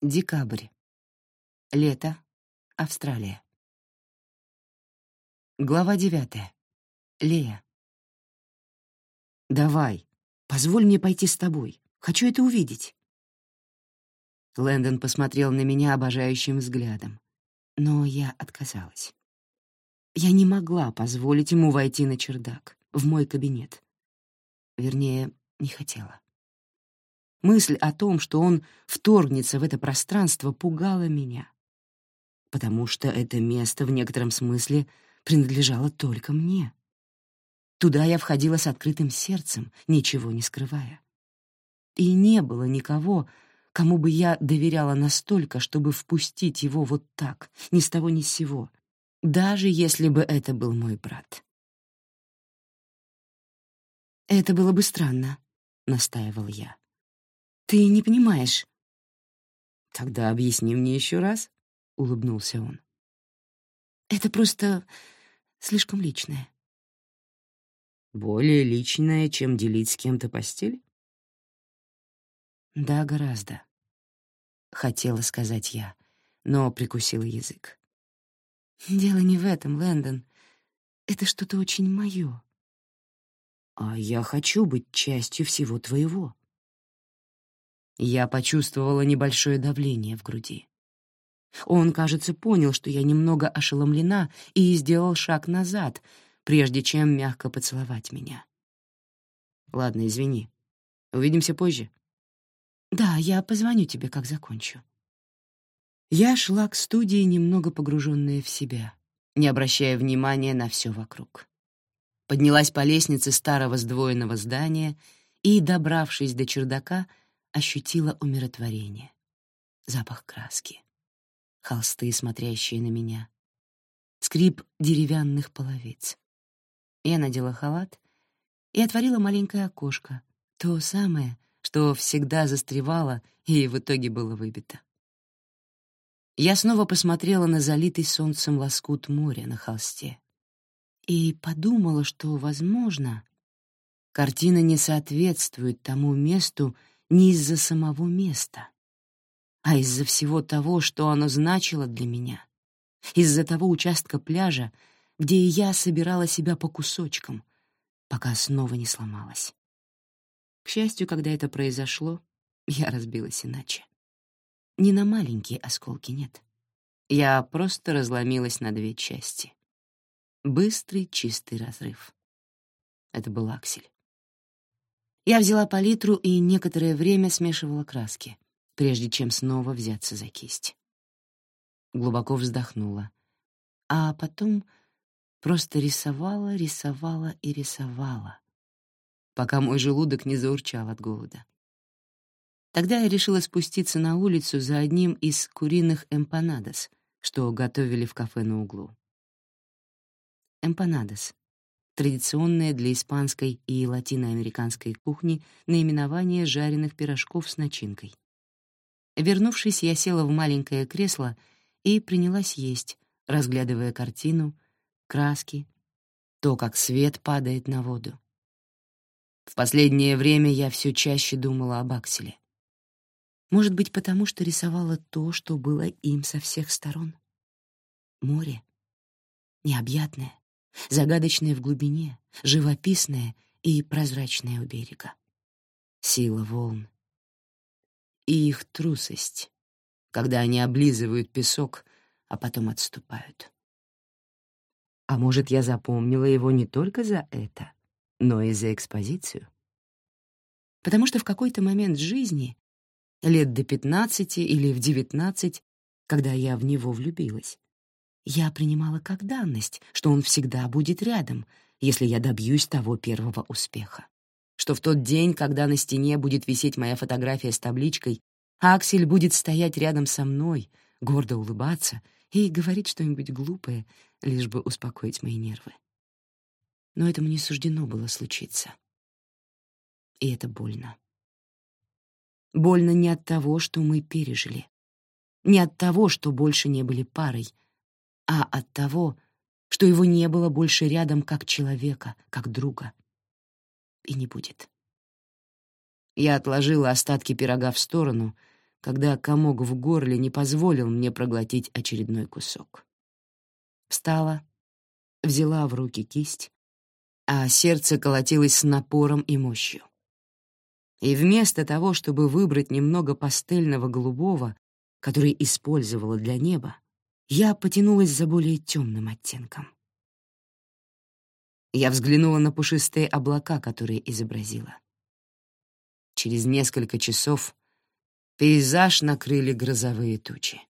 Декабрь. Лето. Австралия. Глава девятая. Лея. «Давай, позволь мне пойти с тобой. Хочу это увидеть». Лэндон посмотрел на меня обожающим взглядом, но я отказалась. Я не могла позволить ему войти на чердак, в мой кабинет. Вернее, не хотела. Мысль о том, что он вторгнется в это пространство, пугала меня, потому что это место в некотором смысле принадлежало только мне. Туда я входила с открытым сердцем, ничего не скрывая. И не было никого, кому бы я доверяла настолько, чтобы впустить его вот так, ни с того ни с сего, даже если бы это был мой брат. «Это было бы странно», — настаивал я. «Ты не понимаешь». «Тогда объясни мне еще раз», — улыбнулся он. «Это просто слишком личное». «Более личное, чем делить с кем-то постель?» «Да, гораздо», — хотела сказать я, но прикусила язык. «Дело не в этом, Лэндон. Это что-то очень моё». «А я хочу быть частью всего твоего». Я почувствовала небольшое давление в груди. Он, кажется, понял, что я немного ошеломлена, и сделал шаг назад, прежде чем мягко поцеловать меня. «Ладно, извини. Увидимся позже». «Да, я позвоню тебе, как закончу». Я шла к студии, немного погруженная в себя, не обращая внимания на все вокруг. Поднялась по лестнице старого сдвоенного здания и, добравшись до чердака, ощутила умиротворение. Запах краски холсты, смотрящие на меня, скрип деревянных половиц. Я надела халат и отворила маленькое окошко, то самое, что всегда застревало и в итоге было выбито. Я снова посмотрела на залитый солнцем лоскут моря на холсте и подумала, что, возможно, картина не соответствует тому месту не из-за самого места, а из-за всего того, что оно значило для меня, из-за того участка пляжа, где я собирала себя по кусочкам, пока снова не сломалась. К счастью, когда это произошло, я разбилась иначе. Не на маленькие осколки, нет. Я просто разломилась на две части. Быстрый, чистый разрыв. Это был аксель. Я взяла палитру и некоторое время смешивала краски прежде чем снова взяться за кисть. Глубоко вздохнула, а потом просто рисовала, рисовала и рисовала, пока мой желудок не заурчал от голода. Тогда я решила спуститься на улицу за одним из куриных эмпанадос, что готовили в кафе на углу. Эмпанадос — традиционное для испанской и латиноамериканской кухни наименование жареных пирожков с начинкой — Вернувшись, я села в маленькое кресло и принялась есть, разглядывая картину, краски, то, как свет падает на воду. В последнее время я все чаще думала об Акселе. Может быть, потому что рисовала то, что было им со всех сторон. Море. Необъятное, загадочное в глубине, живописное и прозрачное у берега. Сила волн, и их трусость, когда они облизывают песок, а потом отступают. А может, я запомнила его не только за это, но и за экспозицию? Потому что в какой-то момент жизни, лет до пятнадцати или в девятнадцать, когда я в него влюбилась, я принимала как данность, что он всегда будет рядом, если я добьюсь того первого успеха что в тот день, когда на стене будет висеть моя фотография с табличкой, Аксель будет стоять рядом со мной, гордо улыбаться и говорить что-нибудь глупое, лишь бы успокоить мои нервы. Но этому не суждено было случиться. И это больно. Больно не от того, что мы пережили, не от того, что больше не были парой, а от того, что его не было больше рядом как человека, как друга — и не будет. Я отложила остатки пирога в сторону, когда комок в горле не позволил мне проглотить очередной кусок. Встала, взяла в руки кисть, а сердце колотилось с напором и мощью. И вместо того, чтобы выбрать немного пастельного голубого, который использовала для неба, я потянулась за более темным оттенком. Я взглянула на пушистые облака, которые изобразила. Через несколько часов пейзаж накрыли грозовые тучи.